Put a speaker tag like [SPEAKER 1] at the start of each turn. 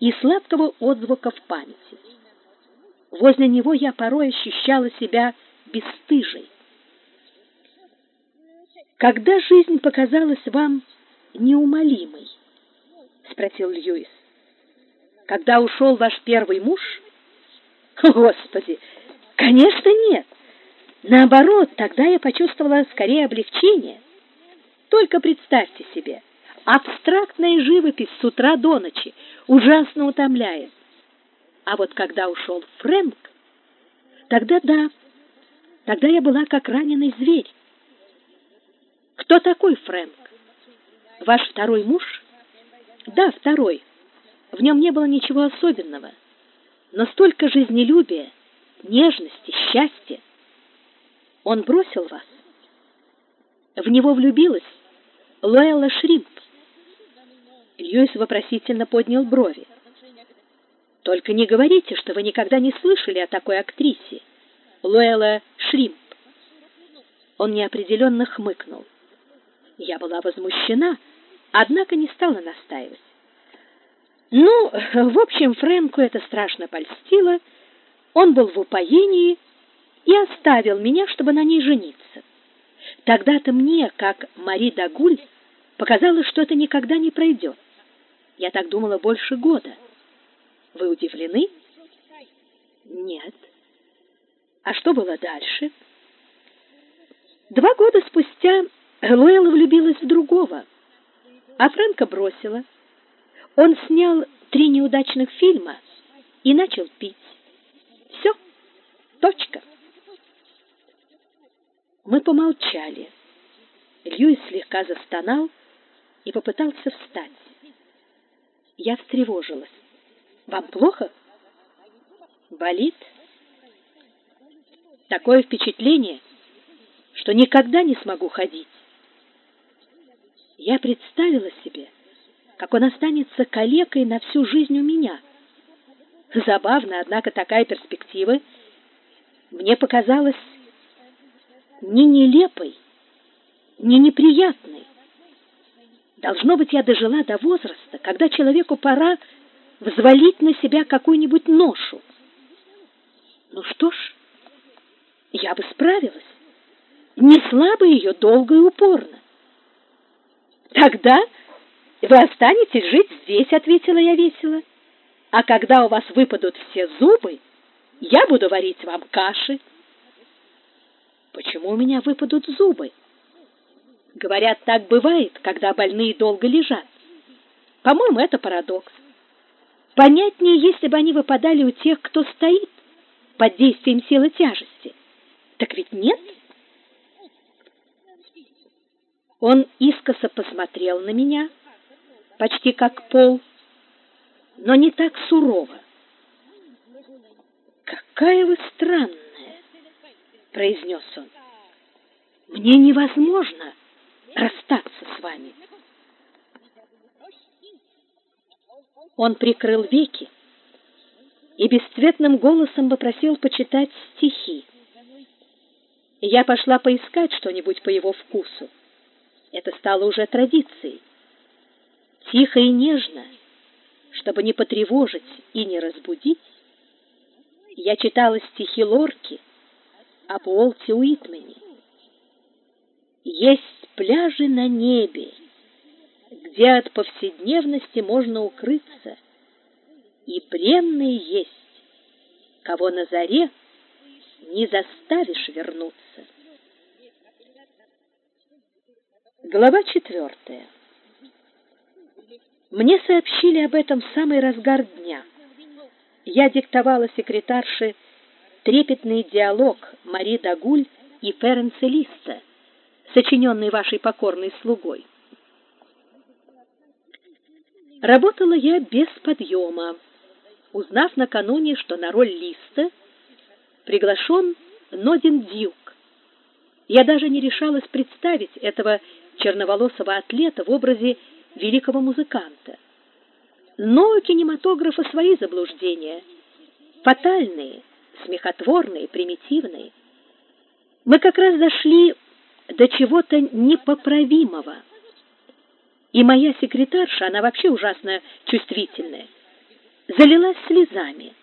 [SPEAKER 1] и сладкого отзвука в памяти. Возле него я порой ощущала себя бесстыжей. Когда жизнь показалась вам неумолимой? спросил Льюис. Когда ушел ваш первый муж? Господи, конечно, нет. Наоборот, тогда я почувствовала скорее облегчение. Только представьте себе, абстрактная живопись с утра до ночи ужасно утомляет. А вот когда ушел Фрэнк, тогда да, тогда я была как раненый зверь. Кто такой Фрэнк? Ваш второй муж? Да, второй. В нем не было ничего особенного, но столько жизнелюбия, нежности, счастья. Он бросил вас. В него влюбилась Лоэла Шримп. Льюис вопросительно поднял брови. Только не говорите, что вы никогда не слышали о такой актрисе, Лоэла Шримп. Он неопределенно хмыкнул. Я была возмущена, однако не стала настаивать. Ну, в общем, Фрэнку это страшно польстило. Он был в упоении и оставил меня, чтобы на ней жениться. Тогда-то мне, как Мари Дагуль, показалось, что это никогда не пройдет. Я так думала больше года. Вы удивлены? Нет. А что было дальше? Два года спустя Луэлла влюбилась в другого, а Фрэнка бросила. Он снял три неудачных фильма и начал пить. Все. Точка. Мы помолчали. Льюис слегка застонал и попытался встать. Я встревожилась. Вам плохо? Болит? Такое впечатление, что никогда не смогу ходить. Я представила себе, как он останется калекой на всю жизнь у меня. Забавно, однако такая перспектива мне показалась не нелепой, не неприятной. Должно быть, я дожила до возраста, когда человеку пора взвалить на себя какую-нибудь ношу. Ну что ж, я бы справилась. Несла бы ее долго и упорно. Тогда вы останетесь жить здесь, ответила я весело. А когда у вас выпадут все зубы, я буду варить вам каши. Почему у меня выпадут зубы? Говорят, так бывает, когда больные долго лежат. По-моему, это парадокс. Понятнее, если бы они выпадали у тех, кто стоит под действием силы тяжести. Так ведь нет? Он искоса посмотрел на меня, почти как пол, но не так сурово. «Какая вы странная!» — произнес он. «Мне невозможно расстаться с вами». Он прикрыл веки и бесцветным голосом попросил почитать стихи. Я пошла поискать что-нибудь по его вкусу. Это стало уже традицией. Тихо и нежно, чтобы не потревожить и не разбудить, я читала стихи Лорки об Уолте Уитмане. Есть пляжи на небе, где от повседневности можно укрыться, и пленные есть, кого на заре не заставишь вернуться. Глава четвертая. Мне сообщили об этом в самый разгар дня. Я диктовала секретарше трепетный диалог Мари Дагуль и Ференца Листа, сочиненный вашей покорной слугой. Работала я без подъема, узнав накануне, что на роль Листа приглашен Нодин Дьюк. Я даже не решалась представить этого черноволосого атлета в образе великого музыканта. Но у кинематографа свои заблуждения, фатальные, смехотворные, примитивные. Мы как раз дошли до чего-то непоправимого. И моя секретарша, она вообще ужасно чувствительная, залилась слезами.